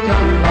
come.